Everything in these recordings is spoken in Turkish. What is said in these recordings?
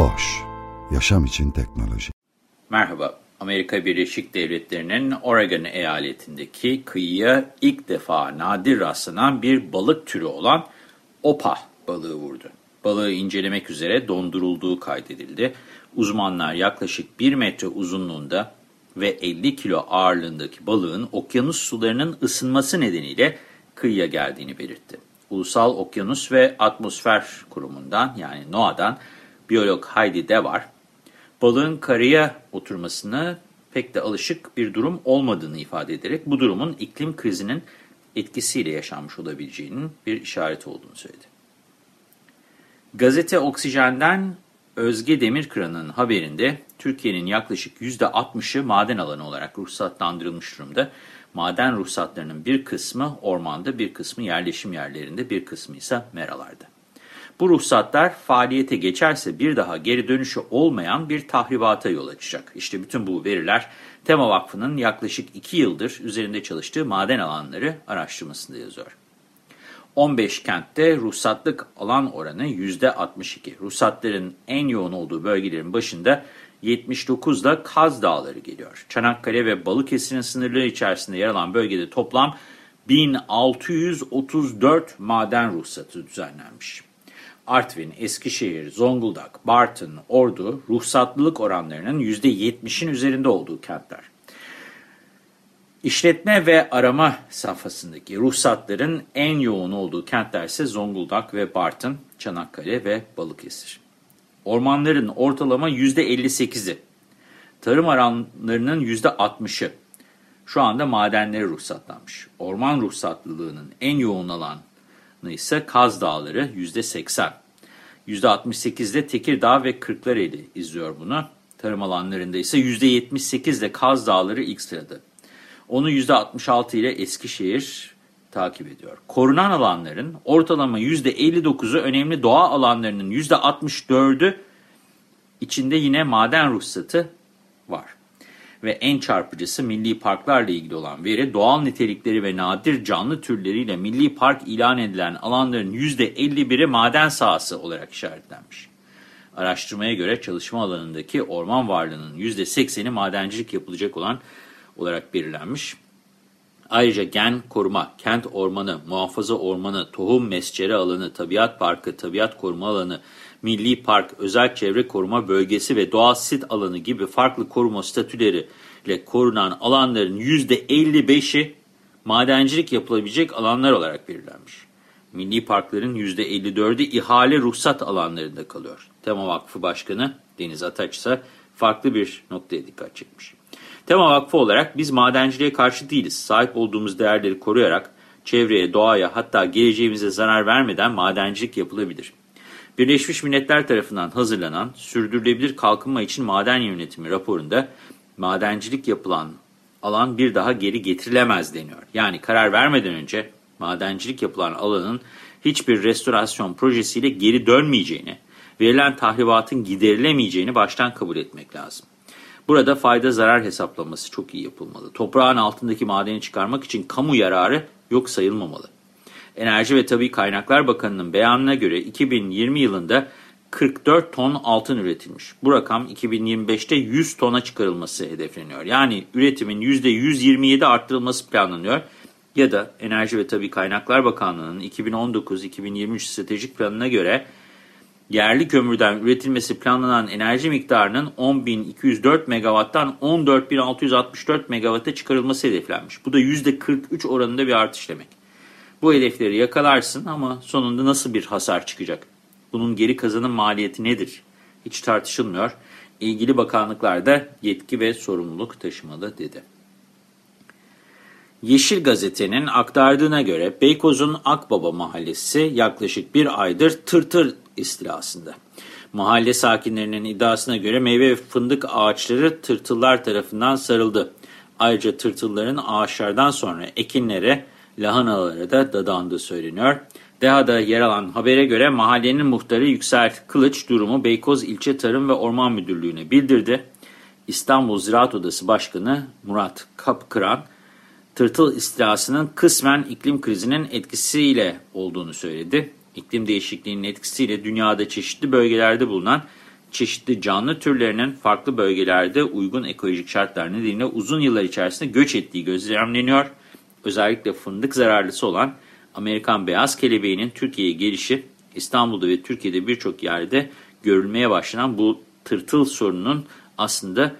Boş, yaşam için teknoloji. Merhaba, Amerika Birleşik Devletleri'nin Oregon eyaletindeki kıyıya ilk defa nadir rastlanan bir balık türü olan opa balığı vurdu. Balığı incelemek üzere dondurulduğu kaydedildi. Uzmanlar yaklaşık 1 metre uzunluğunda ve 50 kilo ağırlığındaki balığın okyanus sularının ısınması nedeniyle kıyıya geldiğini belirtti. Ulusal Okyanus ve Atmosfer Kurumu'ndan yani NOAA'dan biyolog Heidi Devar, balığın karaya oturmasına pek de alışık bir durum olmadığını ifade ederek bu durumun iklim krizinin etkisiyle yaşanmış olabileceğinin bir işareti olduğunu söyledi. Gazete Oksijen'den Özge Demirkıran'ın haberinde Türkiye'nin yaklaşık %60'ı maden alanı olarak ruhsatlandırılmış durumda. Maden ruhsatlarının bir kısmı ormanda, bir kısmı yerleşim yerlerinde, bir kısmı ise meralarda. Bu ruhsatlar faaliyete geçerse bir daha geri dönüşü olmayan bir tahribata yol açacak. İşte bütün bu veriler Tema Vakfı'nın yaklaşık 2 yıldır üzerinde çalıştığı maden alanları araştırmasında yazıyor. 15 kentte ruhsatlık alan oranı %62. Ruhsatların en yoğun olduğu bölgelerin başında 79'da Kaz Dağları geliyor. Çanakkale ve Balıkesir'in sınırları içerisinde yer alan bölgede toplam 1634 maden ruhsatı düzenlenmiş. Artvin, Eskişehir, Zonguldak, Bartın, Ordu ruhsatlılık oranlarının %70'in üzerinde olduğu kentler. İşletme ve arama safhasındaki ruhsatların en yoğun olduğu kentler ise Zonguldak ve Bartın, Çanakkale ve Balıkesir. Ormanların ortalama %58'i, tarım alanlarının %60'ı şu anda madenlere ruhsatlanmış. Orman ruhsatlılığının en yoğun alanı ise Kaz Dağları %80. %68'de Tekirdağ ve Kırklareli izliyor bunu. Tarım alanlarında ise %78'de Kaz Dağları ilk sırada. Onu %66 ile Eskişehir takip ediyor. Korunan alanların ortalama %59'u önemli doğa alanlarının %64'ü içinde yine maden ruhsatı var. Ve en çarpıcısı milli parklarla ilgili olan veri doğal nitelikleri ve nadir canlı türleriyle milli park ilan edilen alanların %51'i maden sahası olarak işaretlenmiş. Araştırmaya göre çalışma alanındaki orman varlığının %80'i madencilik yapılacak olan olarak belirlenmiş. Ayrıca gen koruma, kent ormanı, muhafaza ormanı, tohum mescere alanı, tabiat parkı, tabiat koruma alanı, milli park, özel çevre koruma bölgesi ve doğal sit alanı gibi farklı koruma statüleriyle korunan alanların %55'i madencilik yapılabilecek alanlar olarak belirlenmiş. Milli parkların %54'ü ihale ruhsat alanlarında kalıyor. Tema Vakfı Başkanı Deniz Ataç ise farklı bir noktaya dikkat çekmiş. Tema Vakfı olarak biz madenciliğe karşı değiliz. Sahip olduğumuz değerleri koruyarak çevreye, doğaya hatta geleceğimize zarar vermeden madencilik yapılabilir. Birleşmiş Milletler tarafından hazırlanan Sürdürülebilir Kalkınma için Maden Yönetimi raporunda madencilik yapılan alan bir daha geri getirilemez deniyor. Yani karar vermeden önce madencilik yapılan alanın hiçbir restorasyon projesiyle geri dönmeyeceğini, verilen tahribatın giderilemeyeceğini baştan kabul etmek lazım. Burada fayda zarar hesaplaması çok iyi yapılmalı. Toprağın altındaki madeni çıkarmak için kamu yararı yok sayılmamalı. Enerji ve Tabi Kaynaklar Bakanı'nın beyanına göre 2020 yılında 44 ton altın üretilmiş. Bu rakam 2025'te 100 tona çıkarılması hedefleniyor. Yani üretimin %127 arttırılması planlanıyor. Ya da Enerji ve Tabi Kaynaklar Bakanlığı'nın 2019-2023 stratejik planına göre yerli kömürden üretilmesi planlanan enerji miktarının 10.204 megawatttan 14.664 megawata çıkarılması hedeflenmiş. Bu da %43 oranında bir artış demek. Bu hedefleri yakalarsın ama sonunda nasıl bir hasar çıkacak? Bunun geri kazanım maliyeti nedir? Hiç tartışılmıyor. İlgili bakanlıklar da yetki ve sorumluluk taşımalı dedi. Yeşil Gazete'nin aktardığına göre Beykoz'un Akbaba Mahallesi yaklaşık bir aydır tırtır istilasında. Mahalle sakinlerinin iddiasına göre meyve ve fındık ağaçları tırtıllar tarafından sarıldı. Ayrıca tırtılların ağaçlardan sonra ekinlere, lahanalara da dadandığı söyleniyor. DEHA'da yer alan habere göre mahallenin muhtarı Yüksel Kılıç durumu Beykoz İlçe Tarım ve Orman Müdürlüğü'ne bildirdi. İstanbul Ziraat Odası Başkanı Murat Kapkıran, tırtıl istilasının kısmen iklim krizinin etkisiyle olduğunu söyledi. İklim değişikliğinin etkisiyle dünyada çeşitli bölgelerde bulunan çeşitli canlı türlerinin farklı bölgelerde uygun ekolojik şartlar nedeniyle uzun yıllar içerisinde göç ettiği gözlemleniyor. Özellikle fındık zararlısı olan Amerikan beyaz kelebeğinin Türkiye'ye gelişi İstanbul'da ve Türkiye'de birçok yerde görülmeye başlanan bu tırtıl sorununun aslında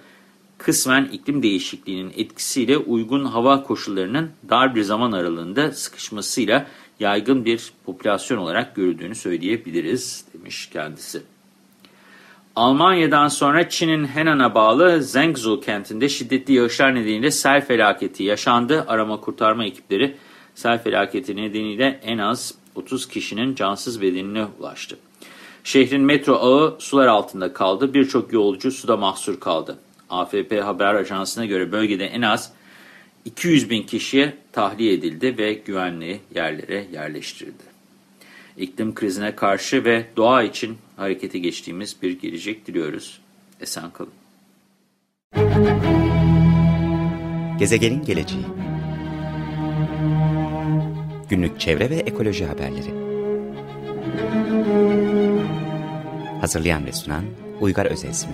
kısmen iklim değişikliğinin etkisiyle uygun hava koşullarının dar bir zaman aralığında sıkışmasıyla yaygın bir popülasyon olarak görüldüğünü söyleyebiliriz demiş kendisi. Almanya'dan sonra Çin'in Henan'a bağlı Zhengzhou kentinde şiddetli yağışlar nedeniyle sel felaketi yaşandı. Arama kurtarma ekipleri sel felaketi nedeniyle en az 30 kişinin cansız bedenine ulaştı. Şehrin metro ağı sular altında kaldı. Birçok yolcu suda mahsur kaldı. AFP haber ajansına göre bölgede en az 200 bin kişiye tahliye edildi ve güvenli yerlere yerleştirildi. İklim krizine karşı ve doğa için harekete geçtiğimiz bir gelecek diliyoruz. Esen kalın. Gezegenin geleceği Günlük çevre ve ekoloji haberleri Hazırlayan ve sunan Uygar Özesmi